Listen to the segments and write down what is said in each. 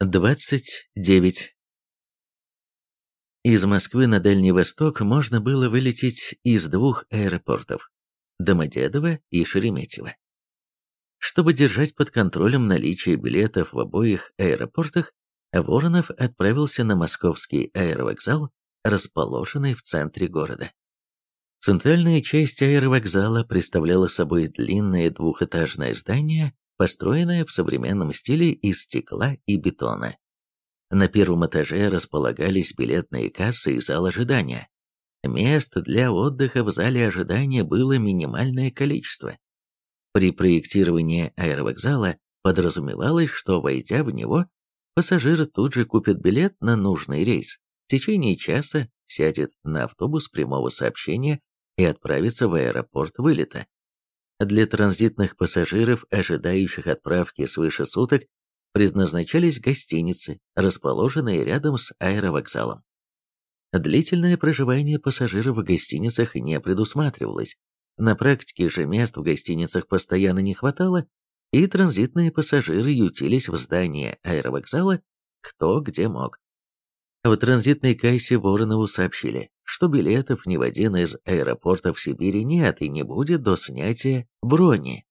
29. Из Москвы на Дальний Восток можно было вылететь из двух аэропортов – Домодедово и Шереметьево. Чтобы держать под контролем наличие билетов в обоих аэропортах, Воронов отправился на московский аэровокзал, расположенный в центре города. Центральная часть аэровокзала представляла собой длинное двухэтажное здание построенная в современном стиле из стекла и бетона. На первом этаже располагались билетные кассы и зал ожидания. Мест для отдыха в зале ожидания было минимальное количество. При проектировании аэровокзала подразумевалось, что, войдя в него, пассажир тут же купит билет на нужный рейс, в течение часа сядет на автобус прямого сообщения и отправится в аэропорт вылета. Для транзитных пассажиров, ожидающих отправки свыше суток, предназначались гостиницы, расположенные рядом с аэровокзалом. Длительное проживание пассажиров в гостиницах не предусматривалось. На практике же мест в гостиницах постоянно не хватало, и транзитные пассажиры ютились в здании аэровокзала кто где мог. В транзитной кассе Воронову сообщили, что билетов ни в один из аэропортов Сибири нет и не будет до снятия брони.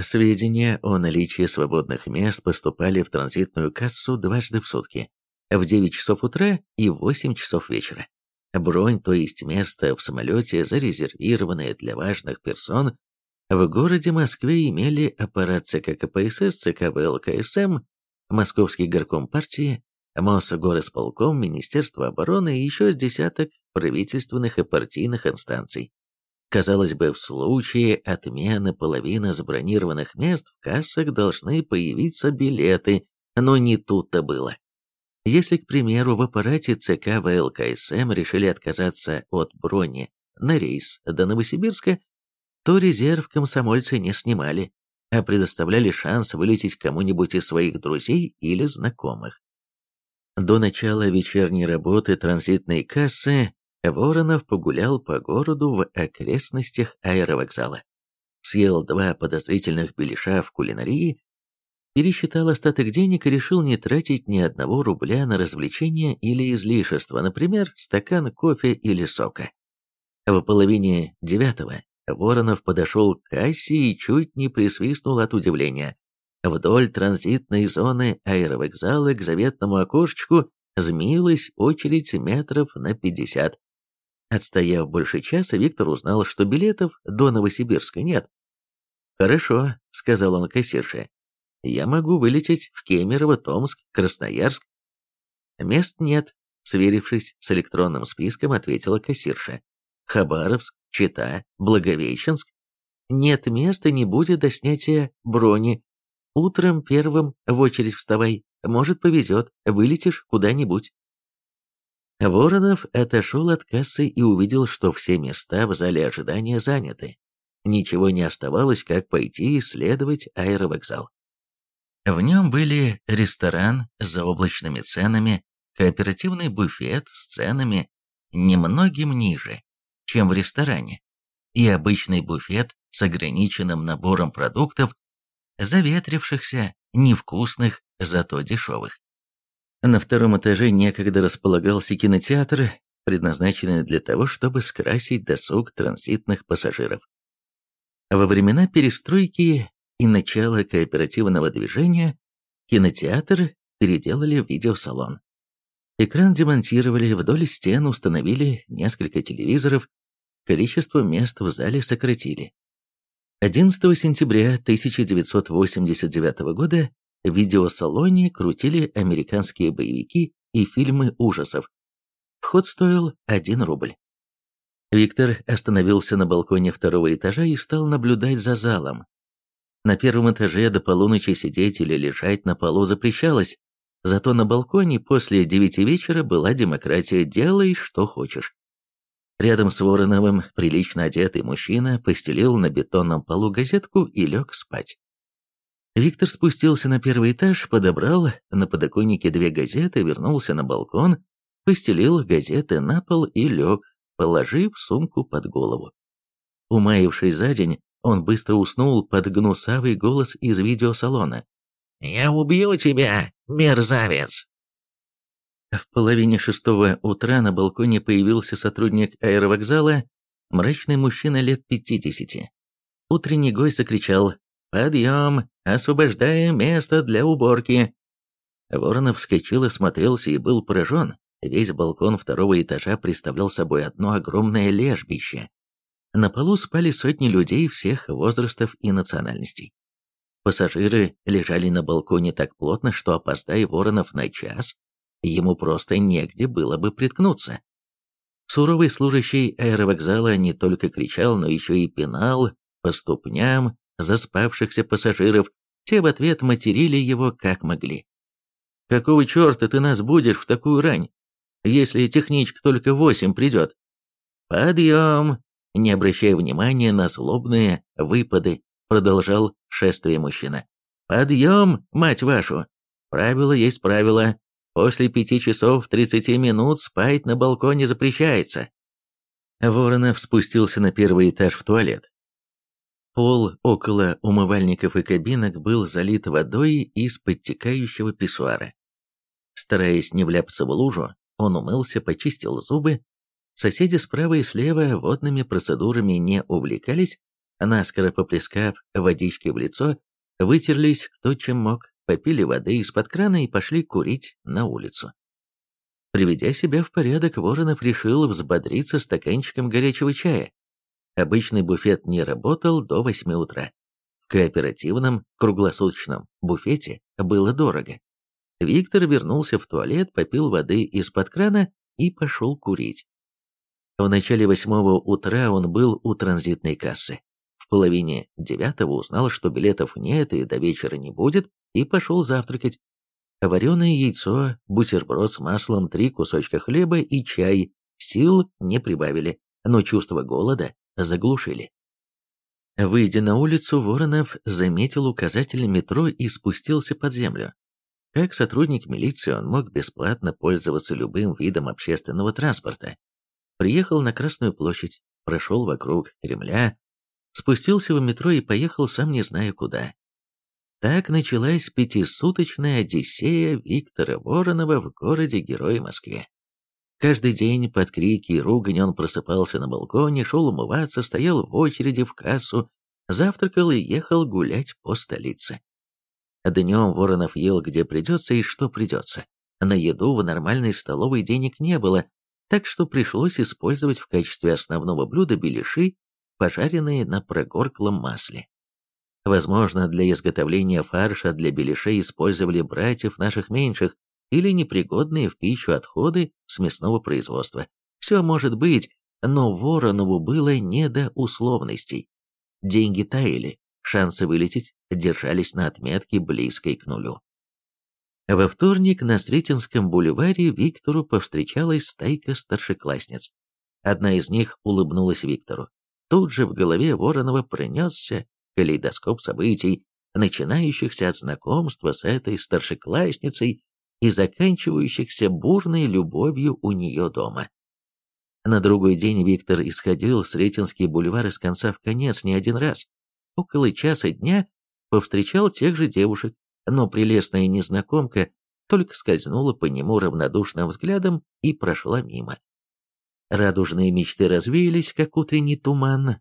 Сведения о наличии свободных мест поступали в транзитную кассу дважды в сутки, в 9 часов утра и в 8 часов вечера. Бронь, то есть место в самолете, зарезервированное для важных персон, в городе Москве имели аппарат ЦК КПСС, ЦК ВЛКСМ, Московский горком партии, Мосгорисполком, Министерство обороны и еще с десяток правительственных и партийных инстанций. Казалось бы, в случае отмены половины забронированных мест в кассах должны появиться билеты, но не тут-то было. Если, к примеру, в аппарате ЦК ВЛКСМ решили отказаться от брони на рейс до Новосибирска, то резерв комсомольцы не снимали, а предоставляли шанс вылететь кому-нибудь из своих друзей или знакомых. До начала вечерней работы транзитной кассы Воронов погулял по городу в окрестностях аэровокзала. Съел два подозрительных беляша в кулинарии, пересчитал остаток денег и решил не тратить ни одного рубля на развлечения или излишества, например, стакан кофе или сока. В половине девятого Воронов подошел к кассе и чуть не присвистнул от удивления. Вдоль транзитной зоны аэровокзала к заветному окошечку змеилась очередь метров на пятьдесят. Отстояв больше часа, Виктор узнал, что билетов до Новосибирска нет. «Хорошо», — сказал он кассирше. «Я могу вылететь в Кемерово, Томск, Красноярск». «Мест нет», — сверившись с электронным списком, ответила кассирша. «Хабаровск, Чита, Благовещенск. Нет места, не будет до снятия брони, Утром первым в очередь вставай, может повезет, вылетишь куда-нибудь. Воронов отошел от кассы и увидел, что все места в зале ожидания заняты. Ничего не оставалось, как пойти исследовать аэровокзал. В нем были ресторан с заоблачными ценами, кооперативный буфет с ценами немногим ниже, чем в ресторане, и обычный буфет с ограниченным набором продуктов заветрившихся, невкусных, зато дешевых. На втором этаже некогда располагался кинотеатр, предназначенный для того, чтобы скрасить досуг транзитных пассажиров. Во времена перестройки и начала кооперативного движения кинотеатр переделали в видеосалон. Экран демонтировали, вдоль стен установили несколько телевизоров, количество мест в зале сократили. 11 сентября 1989 года в видеосалоне крутили американские боевики и фильмы ужасов. Вход стоил 1 рубль. Виктор остановился на балконе второго этажа и стал наблюдать за залом. На первом этаже до полуночи сидеть или лежать на полу запрещалось, зато на балконе после девяти вечера была демократия «делай, что хочешь». Рядом с Вороновым прилично одетый мужчина постелил на бетонном полу газетку и лег спать. Виктор спустился на первый этаж, подобрал на подоконнике две газеты, вернулся на балкон, постелил газеты на пол и лег, положив сумку под голову. Умаившись за день, он быстро уснул под гнусавый голос из видеосалона. «Я убью тебя! мерзавец!» В половине шестого утра на балконе появился сотрудник аэровокзала, мрачный мужчина лет пятидесяти. Утренний гость закричал «Подъем! Освобождаем место для уборки!» Воронов вскочил, осмотрелся и был поражен. Весь балкон второго этажа представлял собой одно огромное лежбище. На полу спали сотни людей всех возрастов и национальностей. Пассажиры лежали на балконе так плотно, что, опоздая Воронов на час, ему просто негде было бы приткнуться. Суровый служащий аэровокзала не только кричал, но еще и пинал по ступням заспавшихся пассажиров, те в ответ материли его как могли. «Какого черта ты нас будешь в такую рань, если техничка только восемь придет?» «Подъем!» Не обращая внимания на злобные выпады, продолжал шествие мужчина. «Подъем, мать вашу! Правило есть правило. После пяти часов тридцати минут спать на балконе запрещается». Воронов спустился на первый этаж в туалет. Пол около умывальников и кабинок был залит водой из подтекающего писсуара. Стараясь не вляпаться в лужу, он умылся, почистил зубы. Соседи справа и слева водными процедурами не увлекались, наскоро поплескав водички в лицо, вытерлись кто чем мог, попили воды из-под крана и пошли курить на улицу. Приведя себя в порядок, Воронов решил взбодриться стаканчиком горячего чая. Обычный буфет не работал до 8 утра. В кооперативном круглосуточном буфете было дорого. Виктор вернулся в туалет, попил воды из-под крана и пошел курить. В начале восьмого утра он был у транзитной кассы. В половине девятого узнал, что билетов нет и до вечера не будет, и пошел завтракать. Вареное яйцо, бутерброд с маслом, три кусочка хлеба и чай сил не прибавили, но чувство голода заглушили. Выйдя на улицу, Воронов заметил указатель метро и спустился под землю. Как сотрудник милиции он мог бесплатно пользоваться любым видом общественного транспорта. Приехал на Красную площадь, прошел вокруг Кремля, спустился в метро и поехал сам не зная куда. Так началась пятисуточная одиссея Виктора Воронова в городе-герое Москве. Каждый день под крики и ругань он просыпался на балконе, шел умываться, стоял в очереди в кассу, завтракал и ехал гулять по столице. Днем Воронов ел где придется и что придется. На еду в нормальной столовой денег не было, так что пришлось использовать в качестве основного блюда беляши, пожаренные на прогорклом масле. Возможно, для изготовления фарша для беляшей использовали братьев наших меньших или непригодные в пищу отходы с мясного производства. Все может быть, но Воронову было не до условностей. Деньги таяли, Шансы вылететь держались на отметке близкой к нулю. Во вторник на Сретенском бульваре Виктору повстречалась стайка старшеклассниц. Одна из них улыбнулась Виктору. Тут же в голове Воронова пронесся калейдоскоп событий, начинающихся от знакомства с этой старшеклассницей и заканчивающихся бурной любовью у нее дома. На другой день Виктор исходил с Ретинский бульвар из конца в конец не один раз около часа дня повстречал тех же девушек, но прелестная незнакомка только скользнула по нему равнодушным взглядом и прошла мимо. Радужные мечты развеялись, как утренний туман,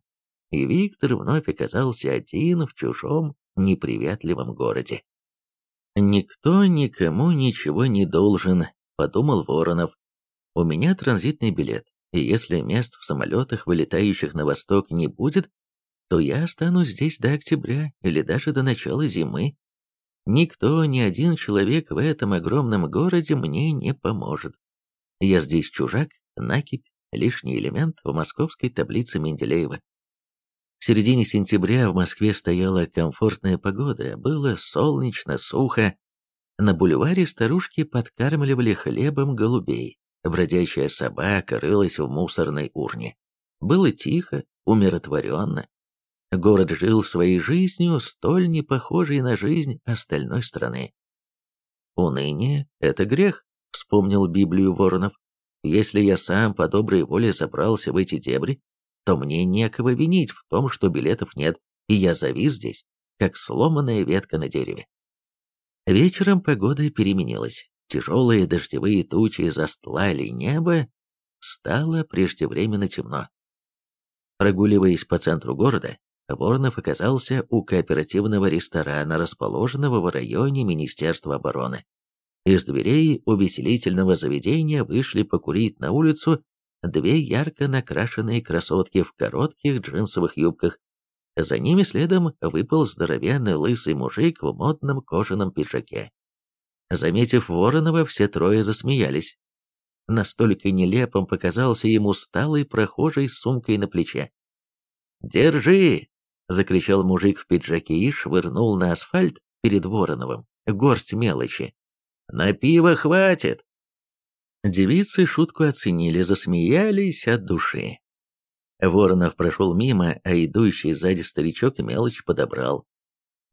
и Виктор вновь оказался один в чужом неприветливом городе. «Никто никому ничего не должен», — подумал Воронов. «У меня транзитный билет, и если мест в самолетах, вылетающих на восток, не будет, то я останусь здесь до октября или даже до начала зимы. Никто, ни один человек в этом огромном городе мне не поможет. Я здесь чужак, накипь, лишний элемент в московской таблице Менделеева. В середине сентября в Москве стояла комфортная погода, было солнечно, сухо. На бульваре старушки подкармливали хлебом голубей, бродячая собака рылась в мусорной урне. Было тихо, умиротворенно. Город жил своей жизнью, столь не похожей на жизнь остальной страны. «Уныние — это грех», — вспомнил Библию Воронов. «Если я сам по доброй воле забрался в эти дебри, то мне некого винить в том, что билетов нет, и я завис здесь, как сломанная ветка на дереве. Вечером погода переменилась. Тяжелые дождевые тучи застлали небо, стало преждевременно темно. Прогуливаясь по центру города, Воронов оказался у кооперативного ресторана, расположенного в районе Министерства обороны. Из дверей увеселительного заведения вышли покурить на улицу две ярко накрашенные красотки в коротких джинсовых юбках. За ними следом выпал здоровенный лысый мужик в модном кожаном пиджаке. Заметив Воронова, все трое засмеялись. Настолько нелепым показался ему сталый прохожий с сумкой на плече. «Держи!» — закричал мужик в пиджаке и швырнул на асфальт перед Вороновым горсть мелочи. «На пиво хватит!» Девицы шутку оценили, засмеялись от души. Воронов прошел мимо, а идущий сзади старичок мелочь подобрал.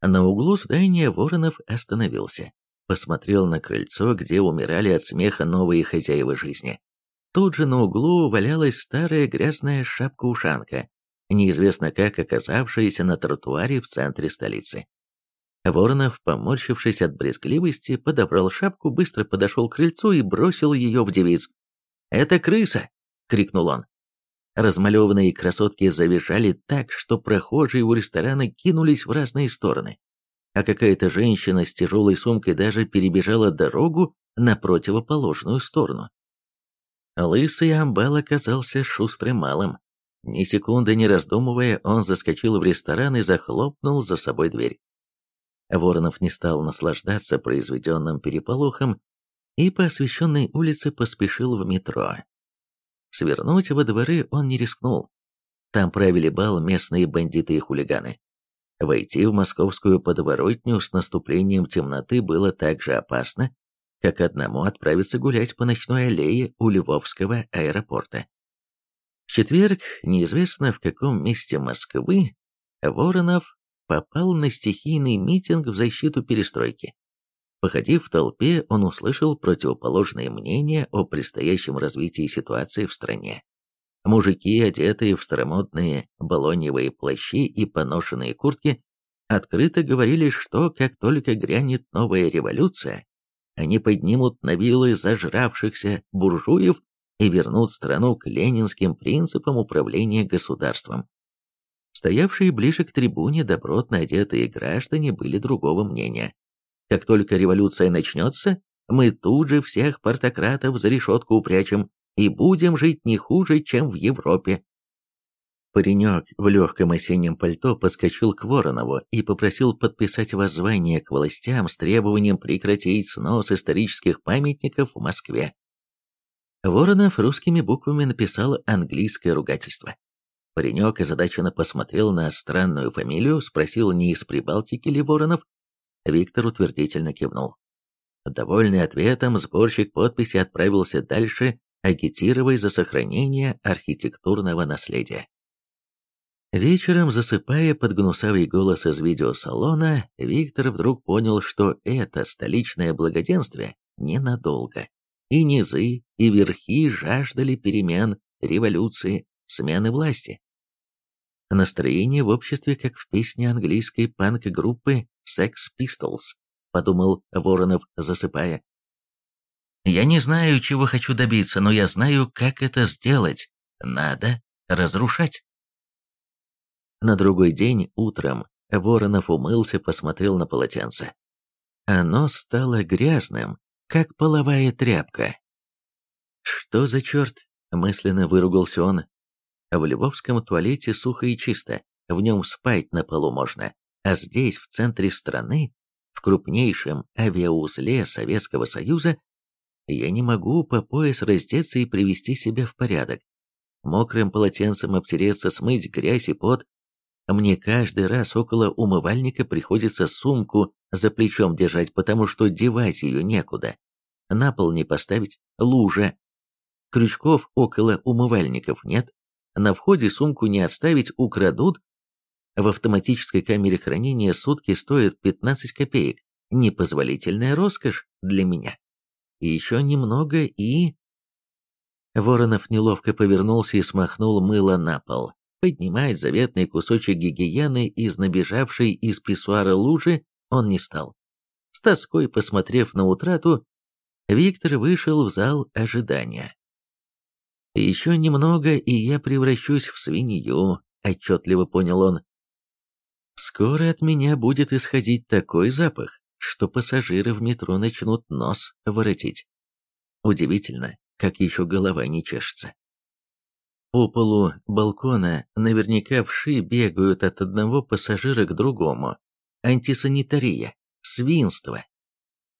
На углу здания Воронов остановился, посмотрел на крыльцо, где умирали от смеха новые хозяева жизни. Тут же на углу валялась старая грязная шапка-ушанка, неизвестно как оказавшаяся на тротуаре в центре столицы. Воронов, поморщившись от брезгливости, подобрал шапку, быстро подошел к крыльцу и бросил ее в девиц. «Это крыса!» — крикнул он. Размалеванные красотки завизжали так, что прохожие у ресторана кинулись в разные стороны. А какая-то женщина с тяжелой сумкой даже перебежала дорогу на противоположную сторону. Лысый амбал оказался шустрым малым. Ни секунды не раздумывая, он заскочил в ресторан и захлопнул за собой дверь. Воронов не стал наслаждаться произведенным переполохом и по освещенной улице поспешил в метро. Свернуть во дворы он не рискнул. Там правили бал местные бандиты и хулиганы. Войти в московскую подворотню с наступлением темноты было так же опасно, как одному отправиться гулять по ночной аллее у Львовского аэропорта. В четверг, неизвестно в каком месте Москвы, Воронов попал на стихийный митинг в защиту перестройки. Походив в толпе, он услышал противоположные мнения о предстоящем развитии ситуации в стране. Мужики, одетые в старомодные балоневые плащи и поношенные куртки, открыто говорили, что как только грянет новая революция, они поднимут на вилы зажравшихся буржуев и вернут страну к ленинским принципам управления государством. Стоявшие ближе к трибуне добротно одетые граждане были другого мнения. Как только революция начнется, мы тут же всех партократов за решетку упрячем и будем жить не хуже, чем в Европе. Паренек в легком осеннем пальто подскочил к Воронову и попросил подписать воззвание к властям с требованием прекратить снос исторических памятников в Москве. Воронов русскими буквами написал английское ругательство. Паренек озадаченно посмотрел на странную фамилию, спросил, не из Прибалтики ли Воронов. Виктор утвердительно кивнул. Довольный ответом, сборщик подписи отправился дальше, агитируя за сохранение архитектурного наследия. Вечером, засыпая под гнусавый голос из видеосалона, Виктор вдруг понял, что это столичное благоденствие ненадолго. И низы, и верхи жаждали перемен, революции, смены власти. Настроение в обществе, как в песне английской панк-группы Sex Pistols, подумал Воронов, засыпая. Я не знаю, чего хочу добиться, но я знаю, как это сделать. Надо разрушать. На другой день утром Воронов умылся, посмотрел на полотенце. Оно стало грязным, как половая тряпка. «Что за черт?» — мысленно выругался он. В львовском туалете сухо и чисто, в нем спать на полу можно, а здесь, в центре страны, в крупнейшем авиаузле Советского Союза, я не могу по пояс раздеться и привести себя в порядок. Мокрым полотенцем обтереться, смыть грязь и пот. Мне каждый раз около умывальника приходится сумку за плечом держать, потому что девать ее некуда. На пол не поставить, лужа. Крючков около умывальников нет, на входе сумку не оставить, украдут. В автоматической камере хранения сутки стоят 15 копеек. Непозволительная роскошь для меня. Еще немного и... Воронов неловко повернулся и смахнул мыло на пол. Поднимать заветный кусочек гигиены из набежавшей из писсуара лужи он не стал. С тоской посмотрев на утрату, Виктор вышел в зал ожидания. «Еще немного, и я превращусь в свинью», — отчетливо понял он. «Скоро от меня будет исходить такой запах, что пассажиры в метро начнут нос воротить. Удивительно, как еще голова не чешется. По полу балкона наверняка вши бегают от одного пассажира к другому. Антисанитария, свинство.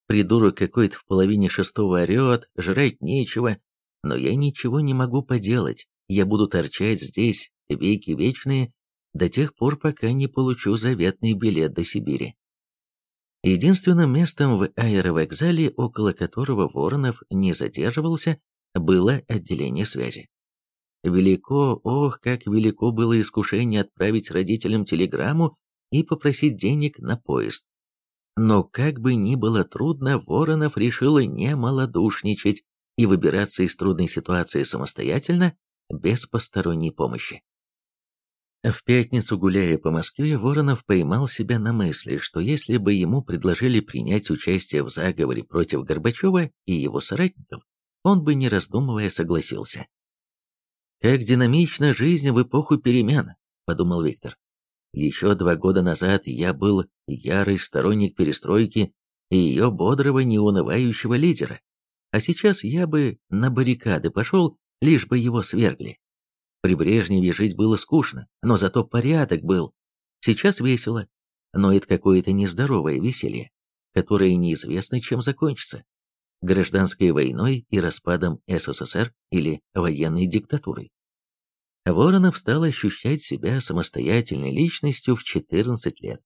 Придурок какой-то в половине шестого орет, жрать нечего, но я ничего не могу поделать, я буду торчать здесь веки вечные, до тех пор, пока не получу заветный билет до Сибири. Единственным местом в аэровокзале, около которого Воронов не задерживался, было отделение связи. Велико, ох, как велико было искушение отправить родителям телеграмму и попросить денег на поезд. Но как бы ни было трудно, Воронов решил не малодушничать и выбираться из трудной ситуации самостоятельно, без посторонней помощи. В пятницу, гуляя по Москве, Воронов поймал себя на мысли, что если бы ему предложили принять участие в заговоре против Горбачева и его соратников, он бы, не раздумывая, согласился. «Как динамична жизнь в эпоху перемен», — подумал Виктор. «Еще два года назад я был ярый сторонник перестройки и ее бодрого, неунывающего лидера, а сейчас я бы на баррикады пошел, лишь бы его свергли. При Брежневе жить было скучно, но зато порядок был. Сейчас весело, но это какое-то нездоровое веселье, которое неизвестно, чем закончится. Гражданской войной и распадом СССР или военной диктатурой. Воронов стал ощущать себя самостоятельной личностью в 14 лет.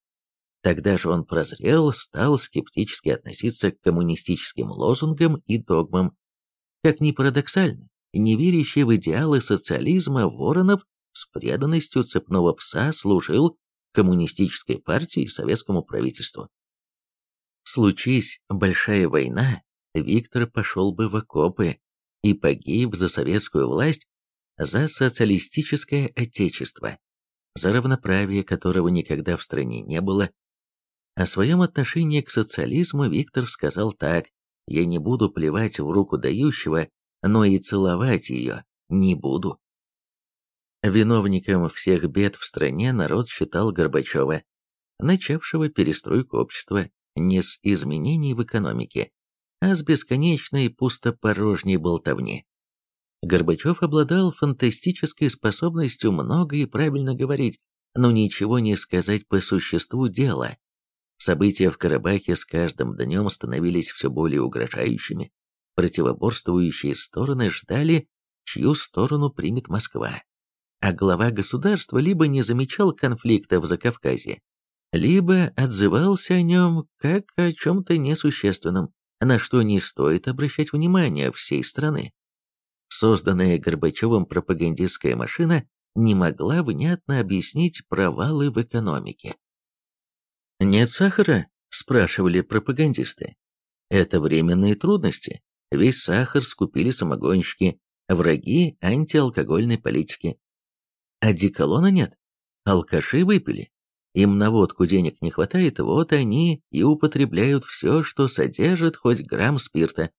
Тогда же он прозрел, стал скептически относиться к коммунистическим лозунгам и догмам. Как ни парадоксально, не верящий в идеалы социализма, Воронов с преданностью цепного пса служил коммунистической партии и советскому правительству. Случись большая война, Виктор пошел бы в окопы и погиб за советскую власть, за социалистическое отечество, за равноправие которого никогда в стране не было. О своем отношении к социализму Виктор сказал так, «Я не буду плевать в руку дающего, но и целовать ее не буду. Виновником всех бед в стране народ считал Горбачева, начавшего перестройку общества не с изменений в экономике, а с бесконечной пустопорожней болтовни. Горбачев обладал фантастической способностью много и правильно говорить, но ничего не сказать по существу дела. События в Карабахе с каждым днем становились все более угрожающими, Противоборствующие стороны ждали, чью сторону примет Москва. А глава государства либо не замечал конфликта в Закавказье, либо отзывался о нем как о чем-то несущественном, на что не стоит обращать внимание всей страны. Созданная Горбачевым пропагандистская машина не могла внятно объяснить провалы в экономике. «Нет сахара?» – спрашивали пропагандисты. «Это временные трудности. Весь сахар скупили самогонщики, враги антиалкогольной политики. А деколона нет. Алкаши выпили. Им на водку денег не хватает, вот они и употребляют все, что содержит хоть грамм спирта.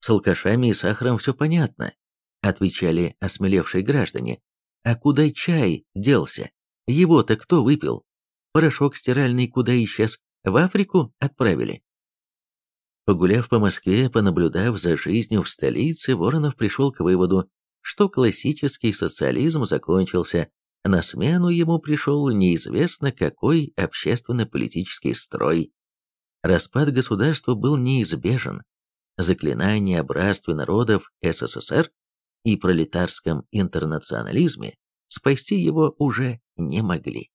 С алкашами и сахаром все понятно, отвечали осмелевшие граждане. А куда чай делся? Его-то кто выпил? Порошок стиральный куда исчез? В Африку отправили? Погуляв по Москве, понаблюдав за жизнью в столице, Воронов пришел к выводу, что классический социализм закончился, на смену ему пришел неизвестно какой общественно-политический строй. Распад государства был неизбежен. Заклинания о братстве народов СССР и пролетарском интернационализме спасти его уже не могли.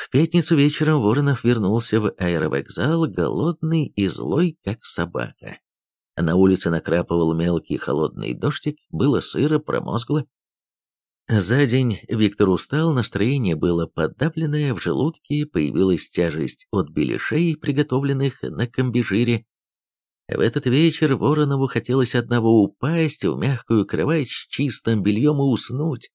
В пятницу вечером Воронов вернулся в аэровокзал, голодный и злой, как собака. На улице накрапывал мелкий холодный дождик, было сыро, промозгло. За день Виктор устал, настроение было подавленное, в желудке появилась тяжесть от беляшей, приготовленных на комбижире. В этот вечер Воронову хотелось одного упасть в мягкую кровать с чистым бельем и уснуть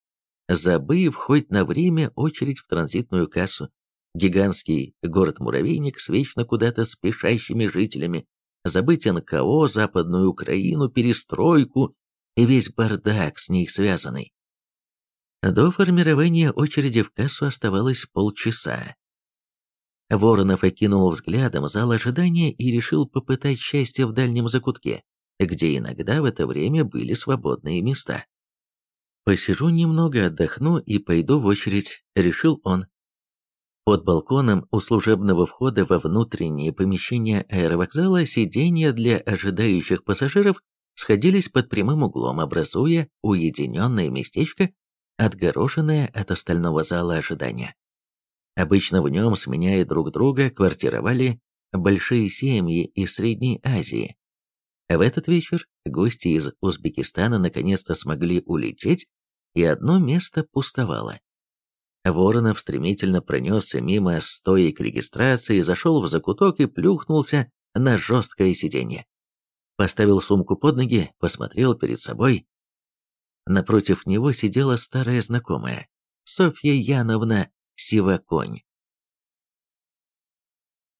забыв хоть на время очередь в транзитную кассу, гигантский город-муравейник с вечно куда-то спешащими жителями, забыть НКО, Западную Украину, перестройку и весь бардак с ней связанный. До формирования очереди в кассу оставалось полчаса. Воронов окинул взглядом зал ожидания и решил попытать счастье в дальнем закутке, где иногда в это время были свободные места. «Посижу немного, отдохну и пойду в очередь», — решил он. Под балконом у служебного входа во внутреннее помещение аэровокзала сиденья для ожидающих пассажиров сходились под прямым углом, образуя уединенное местечко, отгороженное от остального зала ожидания. Обычно в нем, сменяя друг друга, квартировали большие семьи из Средней Азии. В этот вечер гости из Узбекистана наконец-то смогли улететь, и одно место пустовало. Воронов стремительно пронесся мимо стоек регистрации, зашел в закуток и плюхнулся на жесткое сиденье. Поставил сумку под ноги, посмотрел перед собой. Напротив него сидела старая знакомая, Софья Яновна Сиваконь.